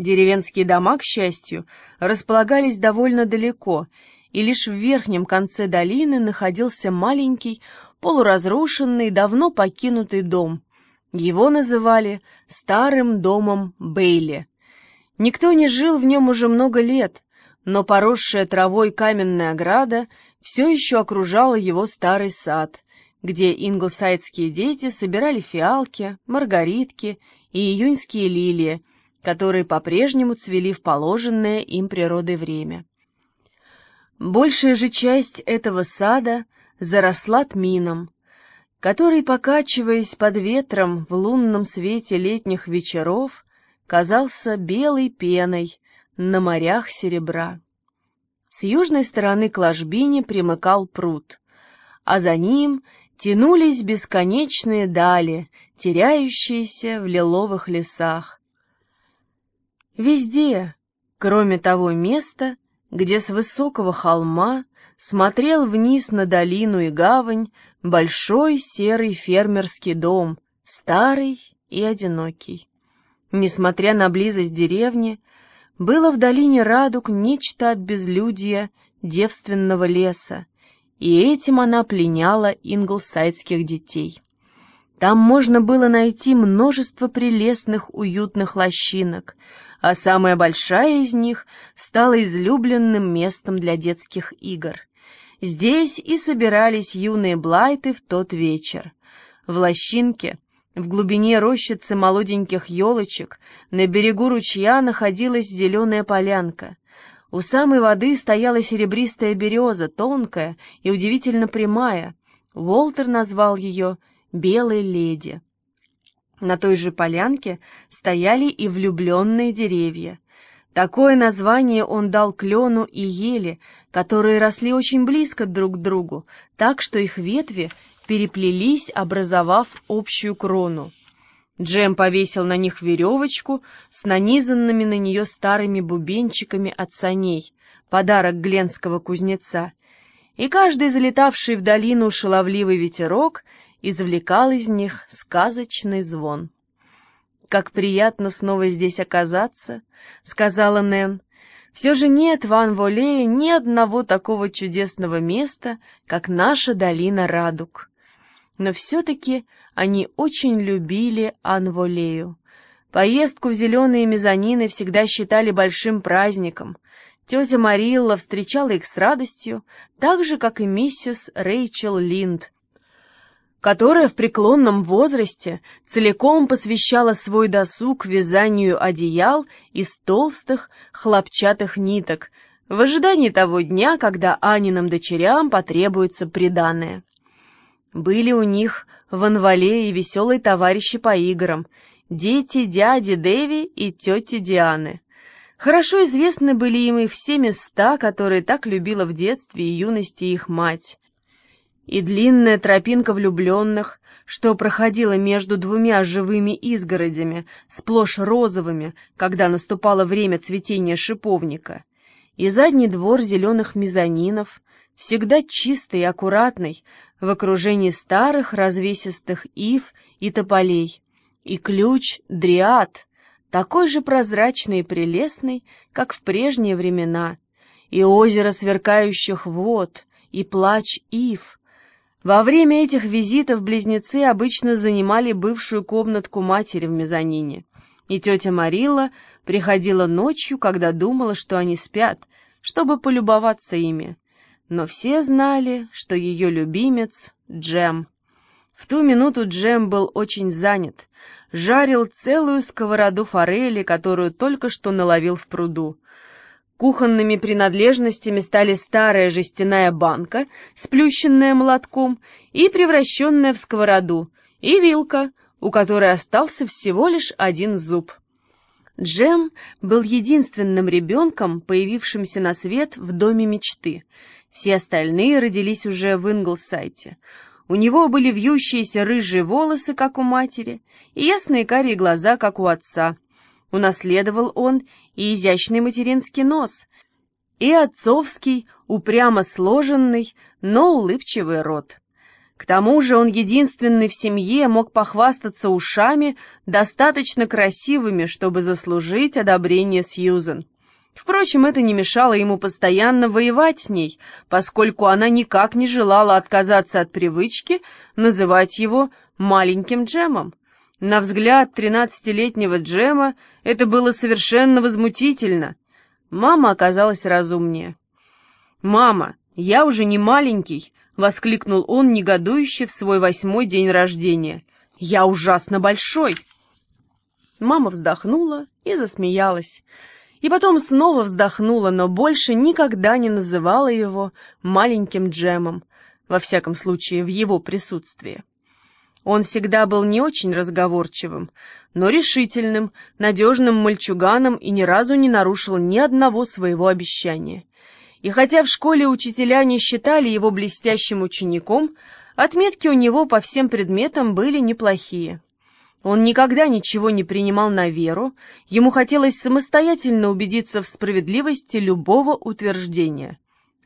Деревенские дома, к счастью, располагались довольно далеко, и лишь в верхнем конце долины находился маленький, полуразрушенный, давно покинутый дом. Его называли «старым домом Бейли». Никто не жил в нем уже много лет, но поросшая травой каменная ограда все еще окружала его старый сад, где инглсайдские дети собирали фиалки, маргаритки и июньские лилии, которые по-прежнему цвели в положенное им природой время. Большая же часть этого сада заросла тмином, который, покачиваясь под ветром в лунном свете летних вечеров, казался белой пеной на морях серебра. С южной стороны к ложбине примыкал пруд, а за ним тянулись бесконечные дали, теряющиеся в лиловых лесах, Везде, кроме того места, где с высокого холма смотрел вниз на долину и гавань большой серый фермерский дом, старый и одинокий. Несмотря на близость деревни, было в долине Радуг нечто от безлюдья девственного леса, и этим она пленяла инглсайдских детей. Там можно было найти множество прелестных уютных лощинок — а самая большая из них стала излюбленным местом для детских игр. Здесь и собирались юные Блайты в тот вечер. В лощинке, в глубине рощицы молоденьких елочек, на берегу ручья находилась зеленая полянка. У самой воды стояла серебристая береза, тонкая и удивительно прямая. Волтер назвал ее «белой леди». На той же полянке стояли и влюбленные деревья. Такое название он дал клену и еле, которые росли очень близко друг к другу, так что их ветви переплелись, образовав общую крону. Джем повесил на них веревочку с нанизанными на нее старыми бубенчиками от саней, подарок гленского кузнеца, и каждый залетавший в долину шаловливый ветерок — извлекал из них сказочный звон. «Как приятно снова здесь оказаться», — сказала Нэн. «Все же нет в Анволее ни одного такого чудесного места, как наша долина Радуг». Но все-таки они очень любили Анволею. Поездку в зеленые мезонины всегда считали большим праздником. Тетя Марилла встречала их с радостью, так же, как и миссис Рэйчел Линд — которая в преклонном возрасте целиком посвящала свой досуг вязанию одеял из толстых хлопчатых ниток, в ожидании того дня, когда Аниным дочерям потребуется приданое. Были у них в Анвале и веселые товарищи по играм, дети дяди Дэви и тети Дианы. Хорошо известны были им и все места, которые так любила в детстве и юности их мать и длинная тропинка влюбленных, что проходила между двумя живыми изгородями, сплошь розовыми, когда наступало время цветения шиповника, и задний двор зеленых мезонинов, всегда чистый и аккуратный, в окружении старых развесистых ив и тополей, и ключ Дриад, такой же прозрачный и прелестный, как в прежние времена, и озеро сверкающих вод, и плач ив — во время этих визитов близнецы обычно занимали бывшую комнатку матери в мезонине, и тетя Марилла приходила ночью, когда думала, что они спят, чтобы полюбоваться ими. Но все знали, что ее любимец — Джем. В ту минуту Джем был очень занят, жарил целую сковороду форели, которую только что наловил в пруду. Кухонными принадлежностями стали старая жестяная банка, сплющенная молотком и превращенная в сковороду, и вилка, у которой остался всего лишь один зуб. Джем был единственным ребенком, появившимся на свет в доме мечты. Все остальные родились уже в Инглсайте. У него были вьющиеся рыжие волосы, как у матери, и ясные карие глаза, как у отца — Унаследовал он и изящный материнский нос, и отцовский, упрямо сложенный, но улыбчивый рот. К тому же он единственный в семье мог похвастаться ушами, достаточно красивыми, чтобы заслужить одобрение Сьюзен. Впрочем, это не мешало ему постоянно воевать с ней, поскольку она никак не желала отказаться от привычки называть его «маленьким Джемом». На взгляд тринадцатилетнего Джема это было совершенно возмутительно. Мама оказалась разумнее. «Мама, я уже не маленький», — воскликнул он негодующе в свой восьмой день рождения. «Я ужасно большой!» Мама вздохнула и засмеялась. И потом снова вздохнула, но больше никогда не называла его маленьким Джемом, во всяком случае в его присутствии. Он всегда был не очень разговорчивым, но решительным, надежным мальчуганом и ни разу не нарушил ни одного своего обещания. И хотя в школе учителя не считали его блестящим учеником, отметки у него по всем предметам были неплохие. Он никогда ничего не принимал на веру, ему хотелось самостоятельно убедиться в справедливости любого утверждения.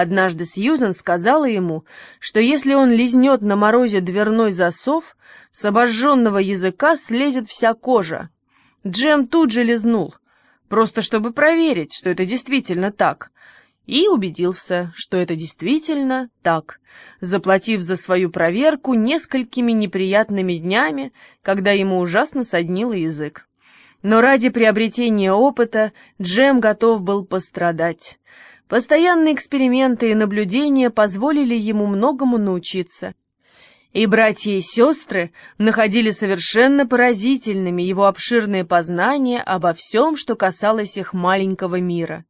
Однажды Сьюзен сказала ему, что если он лизнет на морозе дверной засов, с обожженного языка слезет вся кожа. Джем тут же лизнул, просто чтобы проверить, что это действительно так, и убедился, что это действительно так, заплатив за свою проверку несколькими неприятными днями, когда ему ужасно соднил язык. Но ради приобретения опыта Джем готов был пострадать. Постоянные эксперименты и наблюдения позволили ему многому научиться. И братья и сестры находили совершенно поразительными его обширные познания обо всем, что касалось их маленького мира.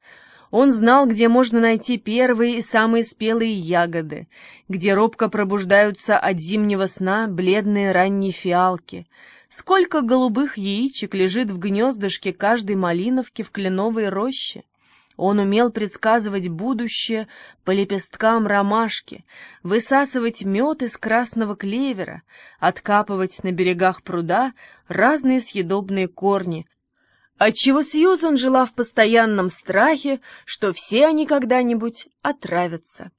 Он знал, где можно найти первые и самые спелые ягоды, где робко пробуждаются от зимнего сна бледные ранние фиалки, сколько голубых яичек лежит в гнездышке каждой малиновки в кленовой роще. Он умел предсказывать будущее по лепесткам ромашки, высасывать мед из красного клевера, откапывать на берегах пруда разные съедобные корни, отчего Сьюзан жила в постоянном страхе, что все они когда-нибудь отравятся.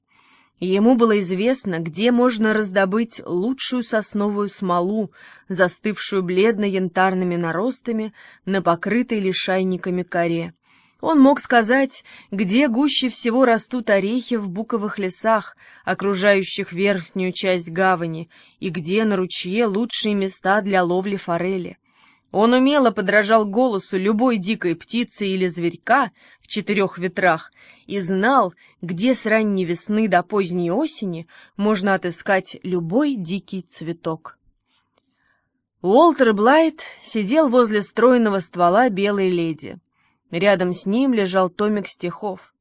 Ему было известно, где можно раздобыть лучшую сосновую смолу, застывшую бледно-янтарными наростами на покрытой лишайниками коре. Он мог сказать, где гуще всего растут орехи в буковых лесах, окружающих верхнюю часть гавани, и где на ручье лучшие места для ловли форели. Он умело подражал голосу любой дикой птицы или зверька в четырех ветрах и знал, где с ранней весны до поздней осени можно отыскать любой дикий цветок. Уолтер Блайт сидел возле стройного ствола белой леди. Рядом с ним лежал томик стихов,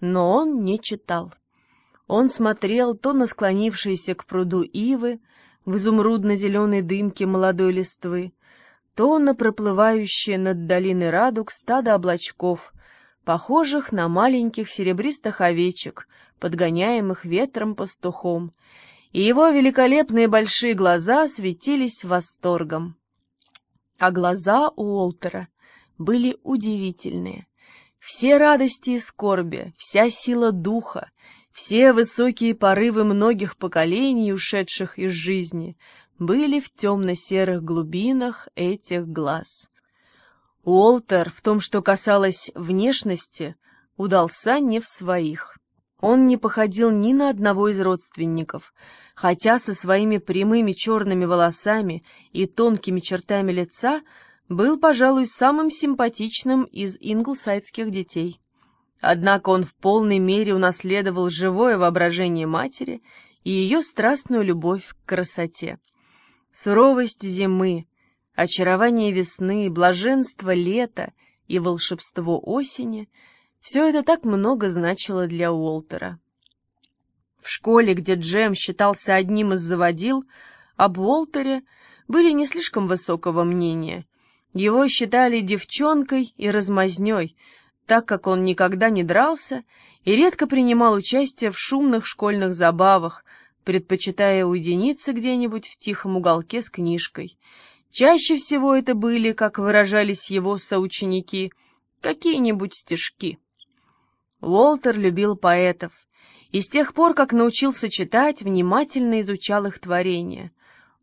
но он не читал. Он смотрел то на склонившиеся к пруду ивы в изумрудно-зеленой дымке молодой листвы, то на проплывающее над долиной радуг стадо облачков, похожих на маленьких серебристых овечек, подгоняемых ветром пастухом, и его великолепные большие глаза светились восторгом. А глаза у Уолтера были удивительные. Все радости и скорби, вся сила духа, все высокие порывы многих поколений, ушедших из жизни, были в темно-серых глубинах этих глаз. Уолтер в том, что касалось внешности, удался не в своих. Он не походил ни на одного из родственников, хотя со своими прямыми черными волосами и тонкими чертами лица был, пожалуй, самым симпатичным из инглсайдских детей. Однако он в полной мере унаследовал живое воображение матери и ее страстную любовь к красоте. Суровость зимы, очарование весны, блаженство лета и волшебство осени — все это так много значило для Уолтера. В школе, где Джем считался одним из заводил, об Уолтере были не слишком высокого мнения — его считали девчонкой и размазней, так как он никогда не дрался и редко принимал участие в шумных школьных забавах, предпочитая уединиться где-нибудь в тихом уголке с книжкой. Чаще всего это были, как выражались его соученики, какие-нибудь стишки. Уолтер любил поэтов, и с тех пор, как научился читать, внимательно изучал их творения.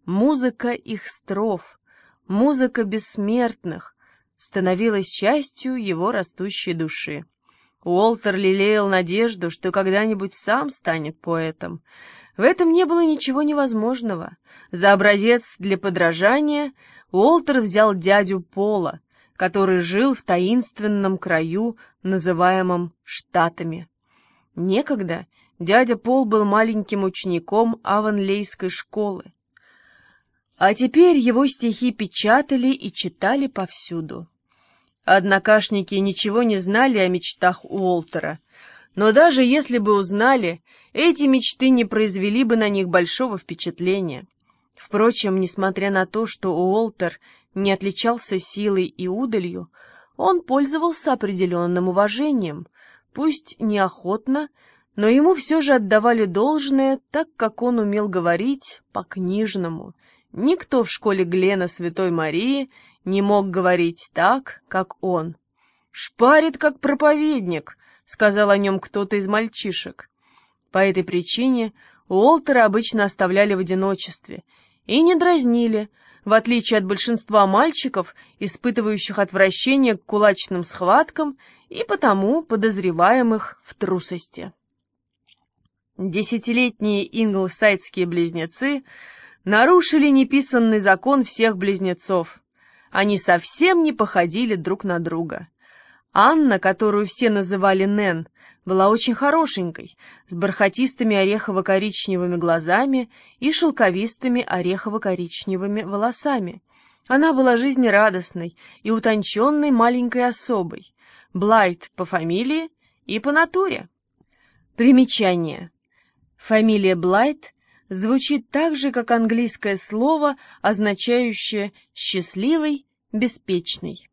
Музыка их строф, музыка бессмертных, становилась частью его растущей души. Уолтер лелеял надежду, что когда-нибудь сам станет поэтом. В этом не было ничего невозможного. За образец для подражания Уолтер взял дядю Пола, который жил в таинственном краю, называемом Штатами. Некогда дядя Пол был маленьким учеником Аванлейской школы. А теперь его стихи печатали и читали повсюду. Однокашники ничего не знали о мечтах Уолтера, но даже если бы узнали, эти мечты не произвели бы на них большого впечатления. Впрочем, несмотря на то, что Уолтер не отличался силой и удалью, он пользовался определенным уважением, пусть неохотно, но ему все же отдавали должное, так как он умел говорить по-книжному. Никто в школе Глена Святой Марии не мог говорить так, как он. «Шпарит, как проповедник», — сказал о нем кто-то из мальчишек. По этой причине Уолтера обычно оставляли в одиночестве и не дразнили, в отличие от большинства мальчиков, испытывающих отвращение к кулачным схваткам и потому подозреваемых в трусости. Десятилетние инглсайдские близнецы нарушили неписанный закон всех близнецов. Они совсем не походили друг на друга. Анна, которую все называли Нэн, была очень хорошенькой, с бархатистыми орехово-коричневыми глазами и шелковистыми орехово-коричневыми волосами. Она была жизнерадостной и утонченной маленькой особой, Блайт по фамилии и по натуре. Примечание. Фамилия Блайт звучит так же, как английское слово, означающее «счастливый», «беспечный».